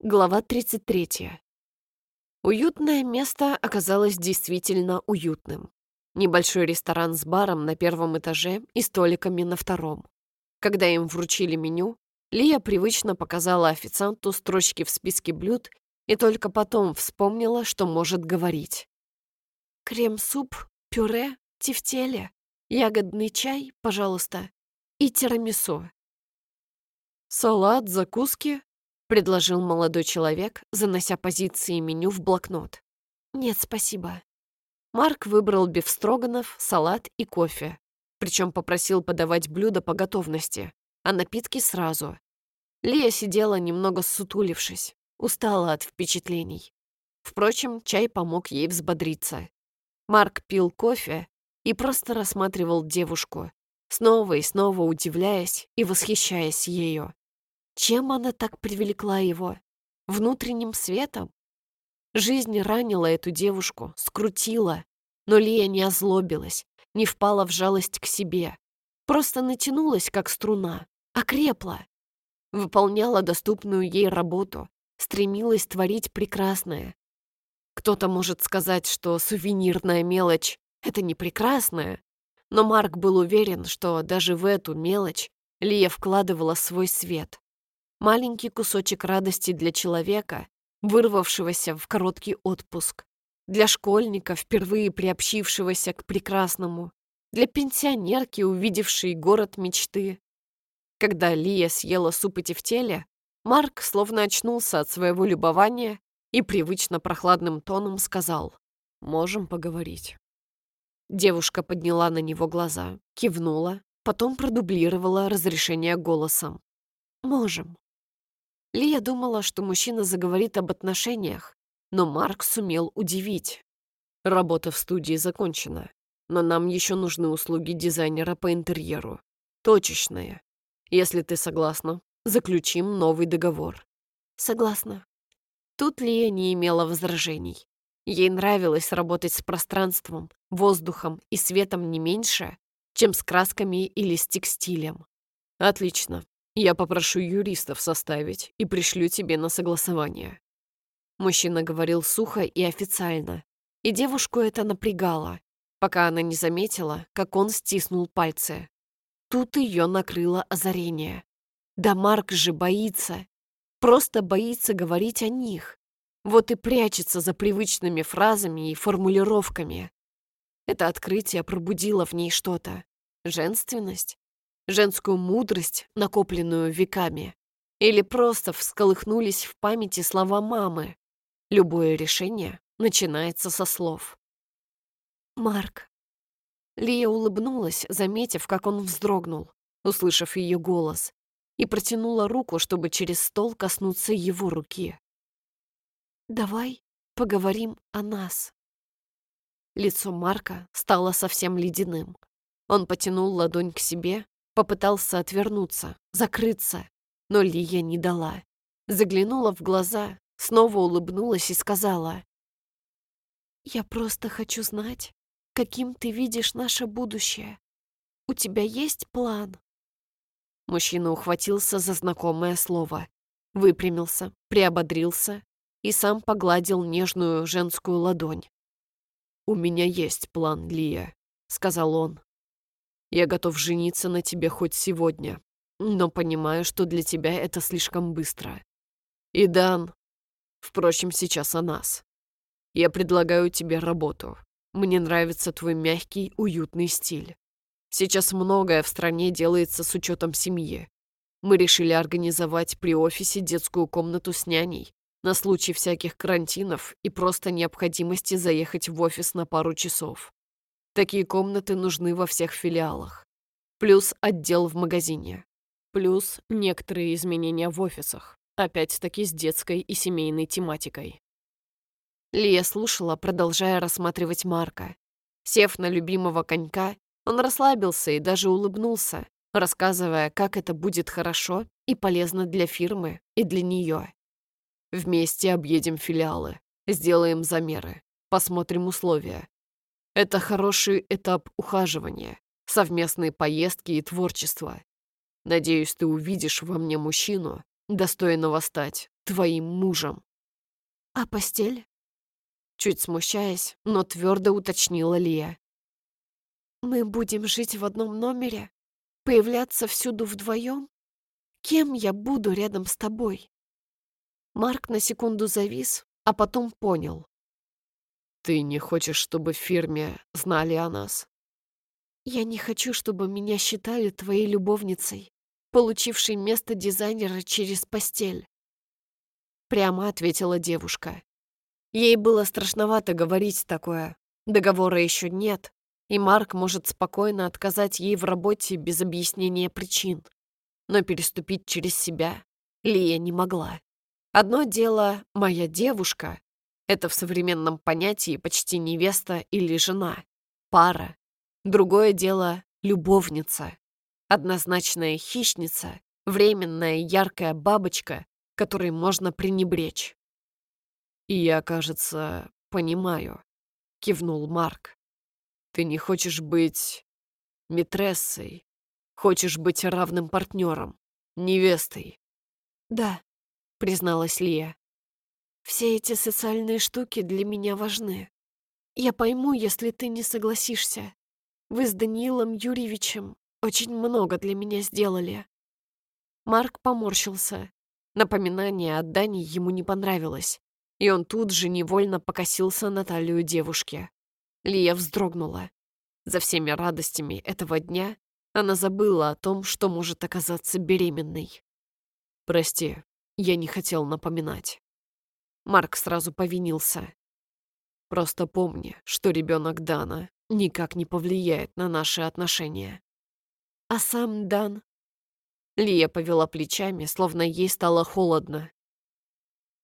Глава 33. Уютное место оказалось действительно уютным. Небольшой ресторан с баром на первом этаже и столиками на втором. Когда им вручили меню, Лия привычно показала официанту строчки в списке блюд и только потом вспомнила, что может говорить. «Крем-суп, пюре, тефтели, ягодный чай, пожалуйста, и тирамису». «Салат, закуски?» — предложил молодой человек, занося позиции меню в блокнот. «Нет, спасибо». Марк выбрал бифстроганов, салат и кофе, причем попросил подавать блюда по готовности, а напитки сразу. Лия сидела немного сутулившись, устала от впечатлений. Впрочем, чай помог ей взбодриться. Марк пил кофе и просто рассматривал девушку, снова и снова удивляясь и восхищаясь ею. Чем она так привлекла его? Внутренним светом? Жизнь ранила эту девушку, скрутила, но Лия не озлобилась, не впала в жалость к себе. Просто натянулась, как струна, окрепла. Выполняла доступную ей работу, стремилась творить прекрасное. Кто-то может сказать, что сувенирная мелочь — это не прекрасное, но Марк был уверен, что даже в эту мелочь Лия вкладывала свой свет. Маленький кусочек радости для человека, вырвавшегося в короткий отпуск. Для школьника, впервые приобщившегося к прекрасному. Для пенсионерки, увидевшей город мечты. Когда Лия съела суп и тефтели, Марк словно очнулся от своего любования и привычно прохладным тоном сказал «Можем поговорить». Девушка подняла на него глаза, кивнула, потом продублировала разрешение голосом. «Можем». Лия думала, что мужчина заговорит об отношениях, но Марк сумел удивить. Работа в студии закончена, но нам еще нужны услуги дизайнера по интерьеру. Точечные. Если ты согласна, заключим новый договор. Согласна. Тут Лия не имела возражений. Ей нравилось работать с пространством, воздухом и светом не меньше, чем с красками или с текстилем. Отлично. Я попрошу юристов составить и пришлю тебе на согласование». Мужчина говорил сухо и официально, и девушку это напрягало, пока она не заметила, как он стиснул пальцы. Тут ее накрыло озарение. Да Марк же боится. Просто боится говорить о них. Вот и прячется за привычными фразами и формулировками. Это открытие пробудило в ней что-то. Женственность? Женскую мудрость, накопленную веками, или просто всколыхнулись в памяти слова мамы. Любое решение начинается со слов. «Марк». Лия улыбнулась, заметив, как он вздрогнул, услышав ее голос, и протянула руку, чтобы через стол коснуться его руки. «Давай поговорим о нас». Лицо Марка стало совсем ледяным. Он потянул ладонь к себе, Попытался отвернуться, закрыться, но Лия не дала. Заглянула в глаза, снова улыбнулась и сказала. «Я просто хочу знать, каким ты видишь наше будущее. У тебя есть план?» Мужчина ухватился за знакомое слово, выпрямился, приободрился и сам погладил нежную женскую ладонь. «У меня есть план, Лия», — сказал он. Я готов жениться на тебе хоть сегодня, но понимаю, что для тебя это слишком быстро. И Дан, впрочем, сейчас о нас. Я предлагаю тебе работу. Мне нравится твой мягкий, уютный стиль. Сейчас многое в стране делается с учетом семьи. Мы решили организовать при офисе детскую комнату с няней на случай всяких карантинов и просто необходимости заехать в офис на пару часов. Такие комнаты нужны во всех филиалах. Плюс отдел в магазине. Плюс некоторые изменения в офисах. Опять-таки с детской и семейной тематикой. Лия слушала, продолжая рассматривать Марка. Сев на любимого конька, он расслабился и даже улыбнулся, рассказывая, как это будет хорошо и полезно для фирмы и для нее. Вместе объедем филиалы, сделаем замеры, посмотрим условия, это хороший этап ухаживания, совместные поездки и творчество. Надеюсь, ты увидишь во мне мужчину, достойного стать твоим мужем. А постель? Чуть смущаясь, но твердо уточнила Лия. Мы будем жить в одном номере? Появляться всюду вдвоем? Кем я буду рядом с тобой? Марк на секунду завис, а потом понял. Ты не хочешь, чтобы в фирме знали о нас? Я не хочу, чтобы меня считали твоей любовницей, получившей место дизайнера через постель. Прямо ответила девушка. Ей было страшновато говорить такое. Договора еще нет, и Марк может спокойно отказать ей в работе без объяснения причин. Но переступить через себя Лия не могла. Одно дело «моя девушка» — это в современном понятии почти невеста или жена, пара. Другое дело — любовница, однозначная хищница, временная яркая бабочка, которой можно пренебречь. «И я, кажется, понимаю», — кивнул Марк. «Ты не хочешь быть митрессой, хочешь быть равным партнером, невестой». «Да», — призналась Лия. «Все эти социальные штуки для меня важны. Я пойму, если ты не согласишься. Вы с Даниилом Юрьевичем очень много для меня сделали». Марк поморщился. Напоминание о Дане ему не понравилось и он тут же невольно покосился на талию девушки. Лия вздрогнула. За всеми радостями этого дня она забыла о том, что может оказаться беременной. «Прости, я не хотел напоминать». Марк сразу повинился. «Просто помни, что ребенок Дана никак не повлияет на наши отношения». «А сам Дан?» Лия повела плечами, словно ей стало холодно.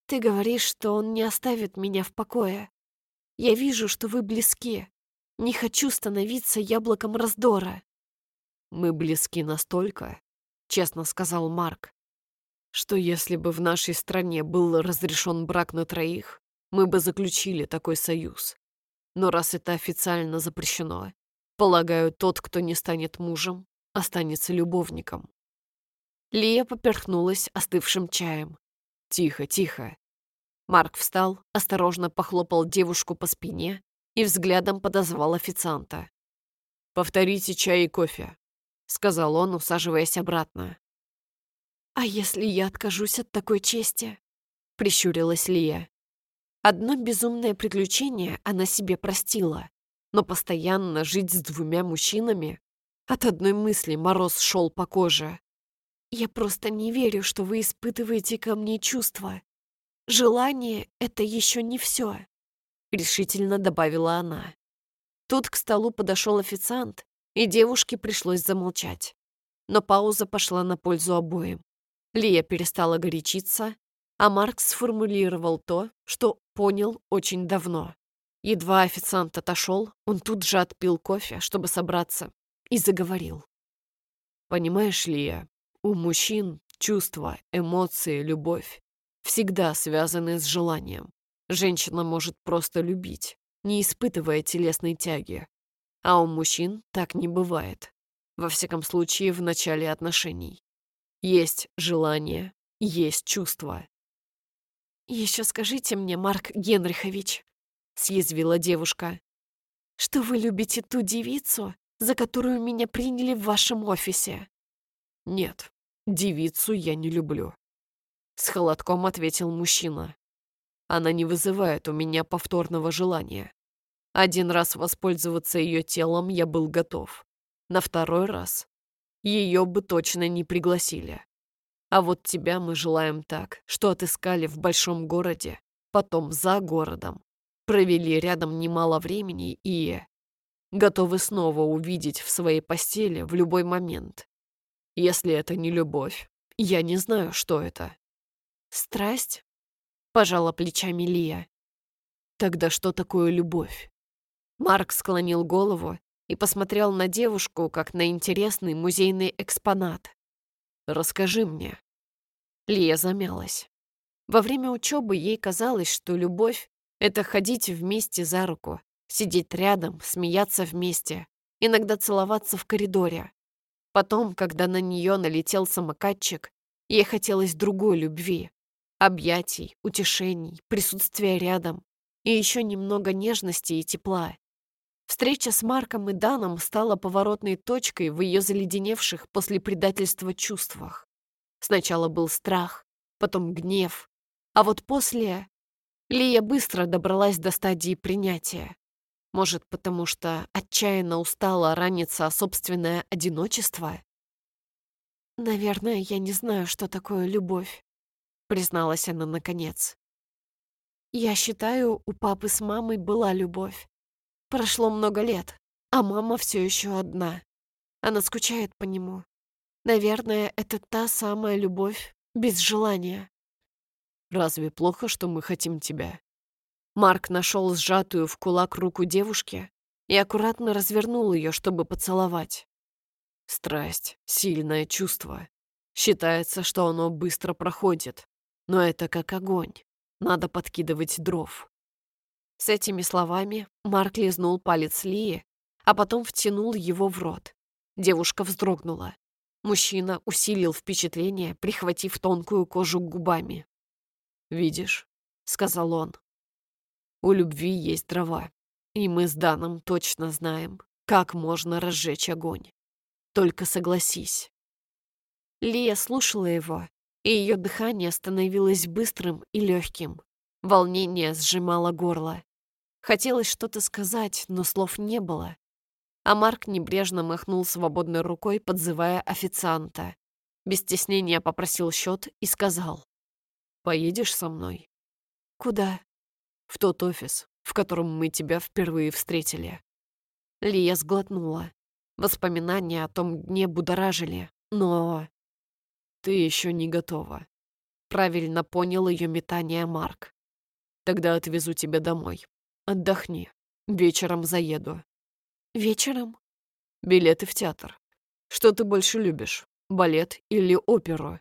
Ты говоришь, что он не оставит меня в покое. Я вижу, что вы близки. Не хочу становиться яблоком раздора. Мы близки настолько, честно сказал Марк, что если бы в нашей стране был разрешен брак на троих, мы бы заключили такой союз. Но раз это официально запрещено, полагаю, тот, кто не станет мужем, останется любовником. Лия поперхнулась остывшим чаем. «Тихо, тихо». Марк встал, осторожно похлопал девушку по спине и взглядом подозвал официанта. «Повторите чай и кофе», — сказал он, усаживаясь обратно. «А если я откажусь от такой чести?» — прищурилась Лия. Одно безумное приключение она себе простила, но постоянно жить с двумя мужчинами от одной мысли мороз шел по коже. Я просто не верю, что вы испытываете ко мне чувства. Желание — это еще не все», — решительно добавила она. Тут к столу подошел официант, и девушке пришлось замолчать. Но пауза пошла на пользу обоим. Лия перестала горячиться, а Марк сформулировал то, что понял очень давно. Едва официант отошел, он тут же отпил кофе, чтобы собраться, и заговорил. «Понимаешь, Лия, у мужчин чувства, эмоции, любовь всегда связаны с желанием. Женщина может просто любить, не испытывая телесной тяги. А у мужчин так не бывает. Во всяком случае, в начале отношений. Есть желание, есть чувства. «Еще скажите мне, Марк Генрихович», — съязвила девушка, «что вы любите ту девицу, за которую меня приняли в вашем офисе?» «Нет, «Девицу я не люблю», — с холодком ответил мужчина. «Она не вызывает у меня повторного желания. Один раз воспользоваться ее телом я был готов. На второй раз ее бы точно не пригласили. А вот тебя мы желаем так, что отыскали в большом городе, потом за городом, провели рядом немало времени и... готовы снова увидеть в своей постели в любой момент. Если это не любовь, я не знаю, что это. Страсть? Пожала плечами Лия. Тогда что такое любовь? Марк склонил голову и посмотрел на девушку, как на интересный музейный экспонат. «Расскажи мне». Лия замялась. Во время учебы ей казалось, что любовь — это ходить вместе за руку, сидеть рядом, смеяться вместе, иногда целоваться в коридоре. Потом, когда на нее налетел самокатчик, Ей хотелось другой любви, объятий, утешений, присутствия рядом и еще немного нежности и тепла. Встреча с Марком и Даном стала поворотной точкой в ее заледеневших после предательства чувствах. Сначала был страх, потом гнев, а вот после Лия быстро добралась до стадии принятия. Может, потому что отчаянно устала раниться о собственное одиночество? «Наверное, я не знаю, что такое любовь», — призналась она наконец. «Я считаю, у папы с мамой была любовь. Прошло много лет, а мама все еще одна. Она скучает по нему. Наверное, это та самая любовь без желания». «Разве плохо, что мы хотим тебя?» Марк нашел сжатую в кулак руку девушки и аккуратно развернул ее, чтобы поцеловать. Страсть — сильное чувство. Считается, что оно быстро проходит, но это как огонь. Надо подкидывать дров. С этими словами Марк лизнул палец Лии, а потом втянул его в рот. Девушка вздрогнула. Мужчина усилил впечатление, прихватив тонкую кожу губами. «Видишь», — сказал он, у любви есть дрова, и мы с Даном точно знаем, как можно разжечь огонь. Только согласись. Лия слушала его, и ее дыхание становилось быстрым и легким. Волнение сжимало горло. Хотелось что-то сказать, но слов не было. А Марк небрежно махнул свободной рукой, подзывая официанта. Без стеснения попросил счет и сказал. «Поедешь со мной?» «Куда?» в тот офис, в котором мы тебя впервые встретили». Лия сглотнула. Воспоминания о том дне будоражили, но... «Ты еще не готова», — правильно понял ее метание Марк. «Тогда отвезу тебя домой. Отдохни. Вечером заеду». «Вечером?» «Билеты в театр. Что ты больше любишь, балет или оперу?»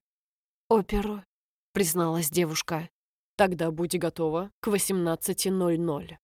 «Оперу», — призналась девушка. Тогда будь готова к 18.00.